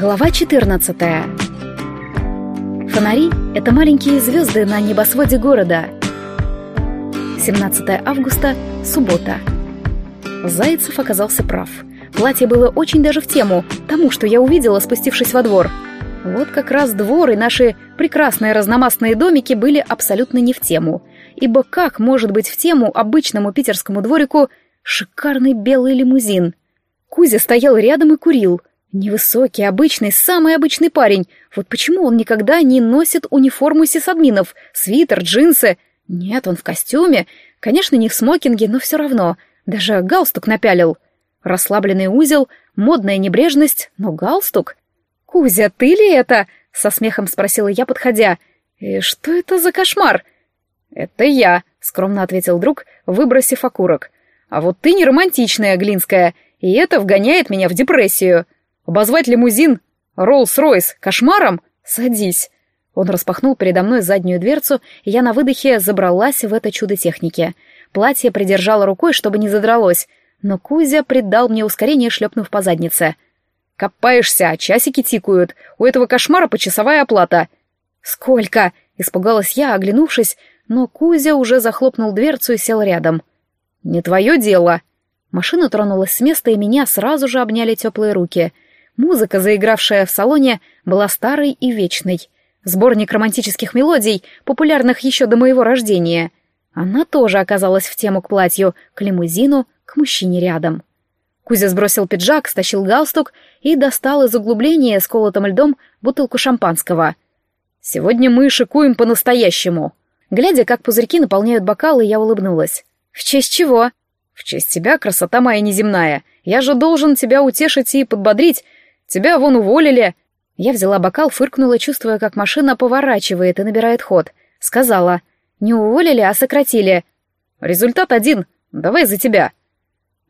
Глава 14 Фонари — это маленькие звезды на небосводе города. 17 августа, суббота. Зайцев оказался прав. Платье было очень даже в тему тому, что я увидела, спустившись во двор. Вот как раз двор и наши прекрасные разномастные домики были абсолютно не в тему. Ибо как может быть в тему обычному питерскому дворику шикарный белый лимузин? Кузя стоял рядом и курил — Невысокий, обычный, самый обычный парень. Вот почему он никогда не носит униформу сисадминов, свитер, джинсы. Нет, он в костюме. Конечно, не в смокинге, но все равно. Даже галстук напялил. Расслабленный узел, модная небрежность, но галстук. «Кузя, ты ли это?» — со смехом спросила я, подходя. «И что это за кошмар?» «Это я», — скромно ответил друг, выбросив окурок. «А вот ты не романтичная, Глинская, и это вгоняет меня в депрессию». Обозвать лимузин Роллс-Ройс кошмаром? Садись. Он распахнул передо мной заднюю дверцу, и я на выдохе забралась в это чудо техники. Платье придержала рукой, чтобы не задралось, но Кузя придал мне ускорение, шлепнув по заднице. «Копаешься, а часики тикают. У этого кошмара почасовая оплата». «Сколько?» — испугалась я, оглянувшись, но Кузя уже захлопнул дверцу и сел рядом. «Не твое дело». Машина тронулась с места, и меня сразу же обняли теплые руки — Музыка, заигравшая в салоне, была старой и вечной. Сборник романтических мелодий, популярных еще до моего рождения. Она тоже оказалась в тему к платью, к лимузину, к мужчине рядом. Кузя сбросил пиджак, стащил галстук и достал из углубления с колотым льдом бутылку шампанского. «Сегодня мы шикуем по-настоящему». Глядя, как пузырьки наполняют бокалы, я улыбнулась. «В честь чего?» «В честь тебя, красота моя неземная. Я же должен тебя утешить и подбодрить, Тебя вон уволили!» Я взяла бокал, фыркнула, чувствуя, как машина поворачивает и набирает ход. Сказала. «Не уволили, а сократили». «Результат один. Давай за тебя».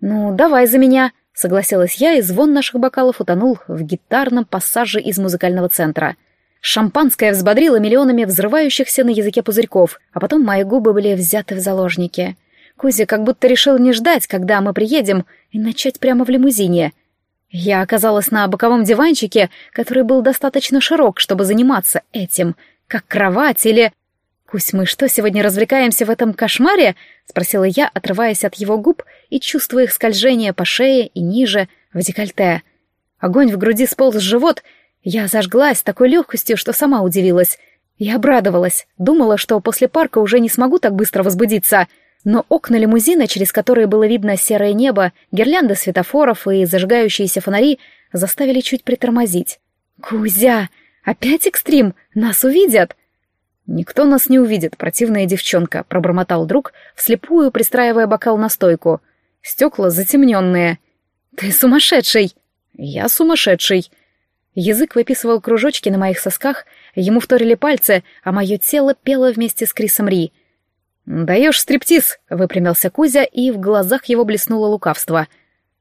«Ну, давай за меня», — согласилась я, и звон наших бокалов утонул в гитарном пассаже из музыкального центра. Шампанское взбодрило миллионами взрывающихся на языке пузырьков, а потом мои губы были взяты в заложники. Кузя как будто решил не ждать, когда мы приедем, и начать прямо в лимузине — я оказалась на боковом диванчике, который был достаточно широк, чтобы заниматься этим, как кровать или... «Кусь, мы что, сегодня развлекаемся в этом кошмаре?» — спросила я, отрываясь от его губ и чувствуя их скольжение по шее и ниже, в декольте. Огонь в груди сполз в живот. Я зажглась такой легкостью, что сама удивилась. Я обрадовалась, думала, что после парка уже не смогу так быстро возбудиться — но окна лимузина, через которые было видно серое небо, гирлянды светофоров и зажигающиеся фонари, заставили чуть притормозить. «Кузя! Опять экстрим! Нас увидят!» «Никто нас не увидит, противная девчонка», — пробормотал друг, вслепую пристраивая бокал на стойку. «Стекла затемненные». «Ты сумасшедший!» «Я сумасшедший!» Язык выписывал кружочки на моих сосках, ему вторили пальцы, а мое тело пело вместе с Крисом Ри. «Даешь стриптиз!» — выпрямился Кузя, и в глазах его блеснуло лукавство.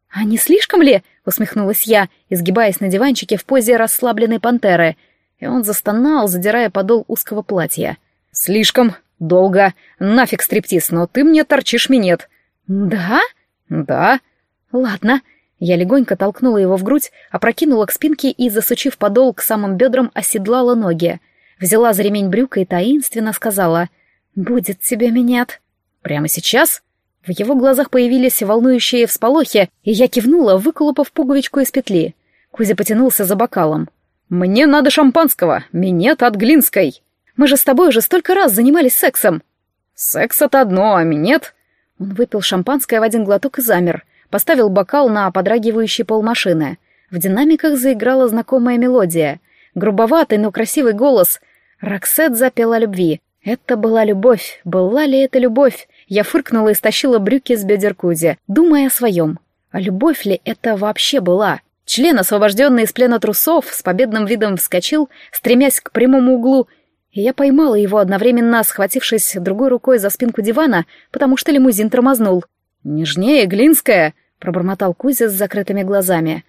«А не слишком ли?» — усмехнулась я, изгибаясь на диванчике в позе расслабленной пантеры. И он застонал, задирая подол узкого платья. «Слишком. Долго. Нафиг стриптиз, но ты мне торчишь минет». «Да?» «Да». «Ладно». Я легонько толкнула его в грудь, опрокинула к спинке и, засучив подол к самым бедрам, оседлала ноги. Взяла за ремень брюка и таинственно сказала — «Будет тебе минет». «Прямо сейчас?» В его глазах появились волнующие всполохи, и я кивнула, выколупав пуговичку из петли. Кузя потянулся за бокалом. «Мне надо шампанского, минет от Глинской. Мы же с тобой уже столько раз занимались сексом». «Секс — это одно, а минет...» Он выпил шампанское в один глоток и замер, поставил бокал на подрагивающий пол машины. В динамиках заиграла знакомая мелодия. Грубоватый, но красивый голос. Роксет запела любви. Это была любовь. Была ли это любовь? Я фыркнула и стащила брюки с бедер Кузи, думая о своем. А любовь ли это вообще была? Член, освобожденный из плена трусов, с победным видом вскочил, стремясь к прямому углу, и я поймала его одновременно, схватившись другой рукой за спинку дивана, потому что лимузин тормознул. «Нежнее, Глинская!» — пробормотал Кузя с закрытыми глазами.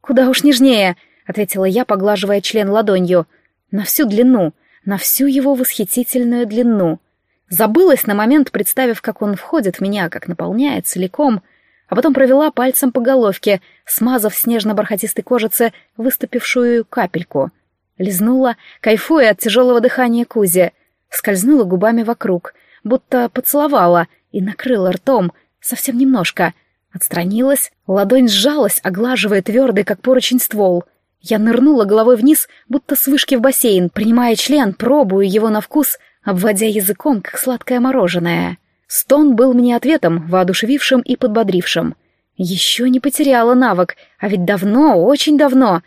«Куда уж нежнее!» — ответила я, поглаживая член ладонью. «На всю длину, на всю его восхитительную длину. Забылась на момент, представив, как он входит в меня, как наполняет целиком, а потом провела пальцем по головке, смазав снежно-бархатистой кожице выступившую капельку. Лизнула, кайфуя от тяжелого дыхания Кузи, скользнула губами вокруг, будто поцеловала и накрыла ртом, совсем немножко. Отстранилась, ладонь сжалась, оглаживая твердый, как поручень, ствол. Я нырнула головой вниз, будто с вышки в бассейн, принимая член, пробую его на вкус, обводя языком, как сладкое мороженое. Стон был мне ответом, воодушевившим и подбодрившим. Еще не потеряла навык, а ведь давно, очень давно.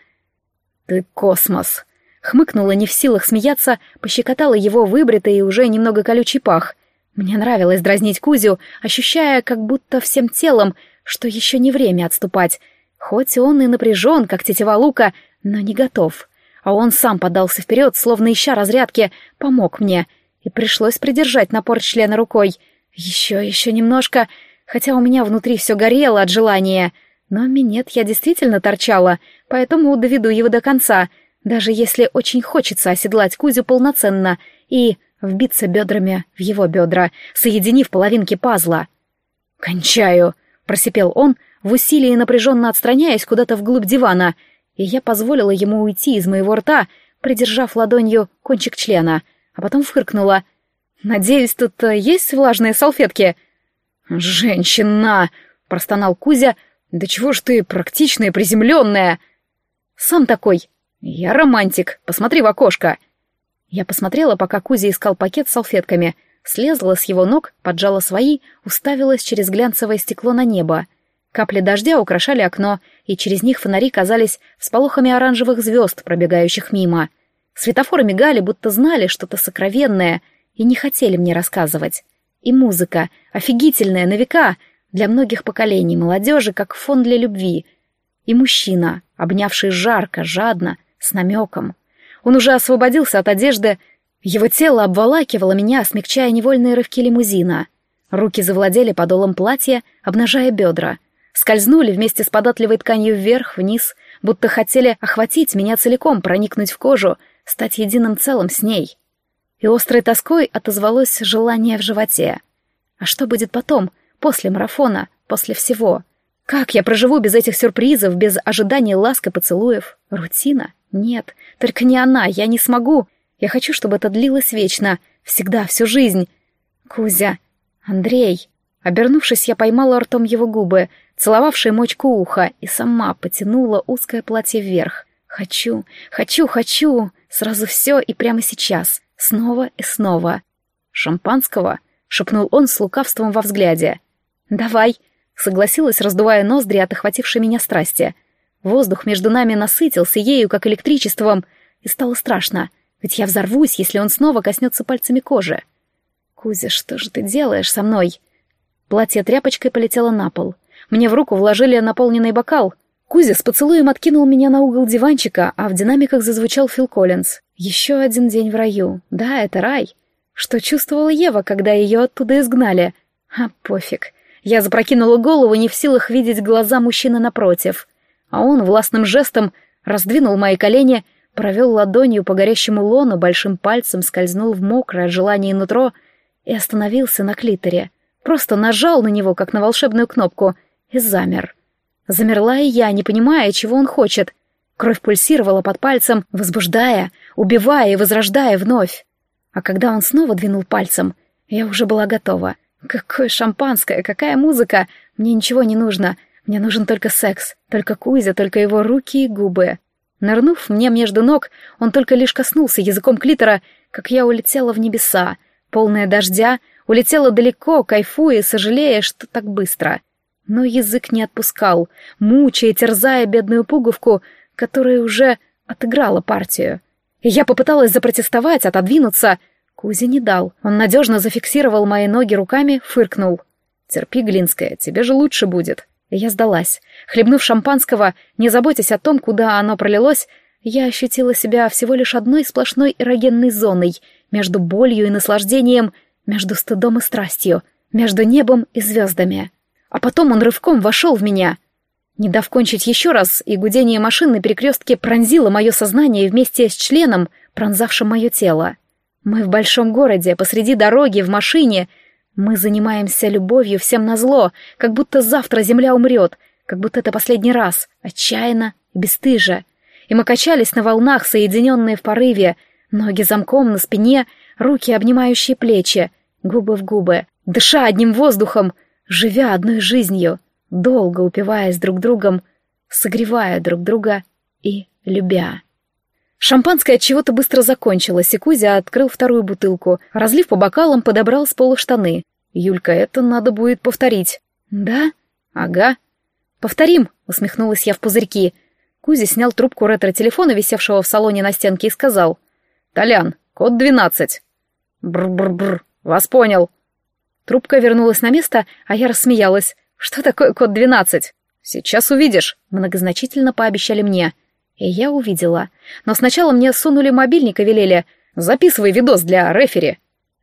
«Ты космос!» Хмыкнула, не в силах смеяться, пощекотала его выбритый и уже немного колючий пах. Мне нравилось дразнить Кузю, ощущая как будто всем телом, что еще не время отступать. Хоть он и напряжен, как тетива лука, но не готов. А он сам подался вперед, словно ища разрядки, помог мне. И пришлось придержать напор члена рукой. Еще, еще немножко, хотя у меня внутри все горело от желания. Но минет я действительно торчала, поэтому доведу его до конца, даже если очень хочется оседлать Кузю полноценно и вбиться бедрами в его бедра, соединив половинки пазла. «Кончаю!» — просипел он, в усилии напряженно отстраняясь куда-то вглубь дивана, и я позволила ему уйти из моего рта, придержав ладонью кончик члена, а потом фыркнула. «Надеюсь, тут э, есть влажные салфетки?» «Женщина!» — простонал Кузя. «Да чего ж ты практичная, приземленная?» «Сам такой!» «Я романтик, посмотри в окошко!» Я посмотрела, пока Кузя искал пакет с салфетками, слезла с его ног, поджала свои, уставилась через глянцевое стекло на небо. Капли дождя украшали окно, и через них фонари казались всполохами оранжевых звезд, пробегающих мимо. Светофоры мигали, будто знали что-то сокровенное, и не хотели мне рассказывать. И музыка, офигительная, на века, для многих поколений молодежи, как фон для любви. И мужчина, обнявший жарко, жадно, с намеком. Он уже освободился от одежды, его тело обволакивало меня, смягчая невольные рывки лимузина. Руки завладели подолом платья, обнажая бедра. Скользнули вместе с податливой тканью вверх-вниз, будто хотели охватить меня целиком, проникнуть в кожу, стать единым целым с ней. И острой тоской отозвалось желание в животе. А что будет потом, после марафона, после всего? Как я проживу без этих сюрпризов, без ожидания ласк и поцелуев? Рутина? Нет, только не она, я не смогу. Я хочу, чтобы это длилось вечно, всегда, всю жизнь. Кузя, Андрей. Обернувшись, я поймала ртом его губы, целовавшие мочку уха, и сама потянула узкое платье вверх. Хочу, хочу, хочу. Сразу все и прямо сейчас. Снова и снова. «Шампанского?» — шепнул он с лукавством во взгляде. «Давай», — согласилась, раздувая ноздри от охватившей меня страсти. Воздух между нами насытился ею, как электричеством, и стало страшно, ведь я взорвусь, если он снова коснется пальцами кожи. «Кузя, что же ты делаешь со мной?» Платье тряпочкой полетело на пол. Мне в руку вложили наполненный бокал. Кузя с поцелуем откинул меня на угол диванчика, а в динамиках зазвучал Фил Коллинз. «Еще один день в раю. Да, это рай». Что чувствовала Ева, когда ее оттуда изгнали? А пофиг. Я запрокинула голову, не в силах видеть глаза мужчины напротив а он властным жестом раздвинул мои колени, провел ладонью по горящему лону, большим пальцем скользнул в мокрое от желания нутро и остановился на клиторе. Просто нажал на него, как на волшебную кнопку, и замер. Замерла и я, не понимая, чего он хочет. Кровь пульсировала под пальцем, возбуждая, убивая и возрождая вновь. А когда он снова двинул пальцем, я уже была готова. Какое шампанское, какая музыка! Мне ничего не нужно — мне нужен только секс, только Кузя, только его руки и губы. Нырнув мне между ног, он только лишь коснулся языком клитора, как я улетела в небеса, полная дождя, улетела далеко, кайфуя, сожалея, что так быстро. Но язык не отпускал, мучая, терзая бедную пуговку, которая уже отыграла партию. И я попыталась запротестовать, отодвинуться. Кузя не дал. Он надежно зафиксировал мои ноги руками, фыркнул. «Терпи, Глинская, тебе же лучше будет». Я сдалась. Хлебнув шампанского, не заботясь о том, куда оно пролилось, я ощутила себя всего лишь одной сплошной эрогенной зоной, между болью и наслаждением, между стыдом и страстью, между небом и звездами. А потом он рывком вошел в меня. Не дав кончить еще раз, и гудение машины на перекрестке пронзило мое сознание вместе с членом, пронзавшим мое тело. Мы в большом городе, посреди дороги, в машине, Мы занимаемся любовью всем назло, как будто завтра земля умрет, как будто это последний раз, отчаянно и бесстыже. И мы качались на волнах, соединенные в порыве, ноги замком на спине, руки, обнимающие плечи, губы в губы, дыша одним воздухом, живя одной жизнью, долго упиваясь друг другом, согревая друг друга и любя. Шампанское от чего-то быстро закончилось, и Кузя открыл вторую бутылку, разлив по бокалам, подобрал с пола штаны. «Юлька, это надо будет повторить». «Да?» «Ага». «Повторим», — усмехнулась я в пузырьки. Кузя снял трубку ретро-телефона, висевшего в салоне на стенке, и сказал. «Толян, код двенадцать». «Бр-бр-бр, вас понял». Трубка вернулась на место, а я рассмеялась. «Что такое код двенадцать?» «Сейчас увидишь», — многозначительно пообещали мне. И я увидела. Но сначала мне сунули мобильник и велели «Записывай видос для рефери».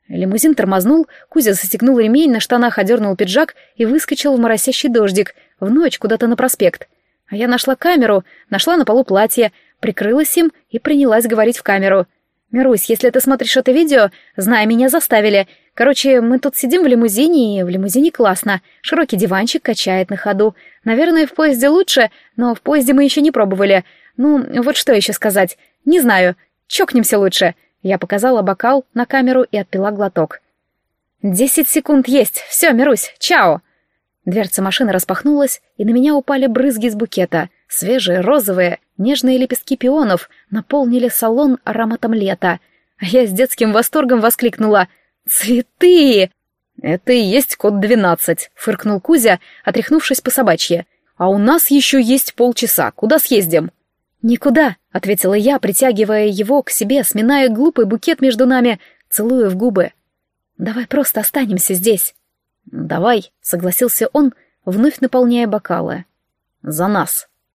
Лимузин тормознул, Кузя застегнул ремень, на штанах одернул пиджак и выскочил в моросящий дождик, в ночь куда-то на проспект. А я нашла камеру, нашла на полу платье, прикрылась им и принялась говорить в камеру. «Мирусь, если ты смотришь это видео, знай, меня заставили. Короче, мы тут сидим в лимузине, и в лимузине классно. Широкий диванчик качает на ходу. Наверное, в поезде лучше, но в поезде мы еще не пробовали. Ну, вот что еще сказать? Не знаю. Чокнемся лучше. Я показала бокал на камеру и отпила глоток. «Десять секунд есть. Все, Мирусь, чао!» Дверца машины распахнулась, и на меня упали брызги из букета. Свежие, розовые, нежные лепестки пионов наполнили салон ароматом лета. А я с детским восторгом воскликнула «Цветы!» «Это и есть код двенадцать», — фыркнул Кузя, отряхнувшись по собачье. «А у нас еще есть полчаса. Куда съездим?» «Никуда», — ответила я, притягивая его к себе, сминая глупый букет между нами, целуя в губы. «Давай просто останемся здесь». «Давай», — согласился он, вновь наполняя бокалы. «За нас».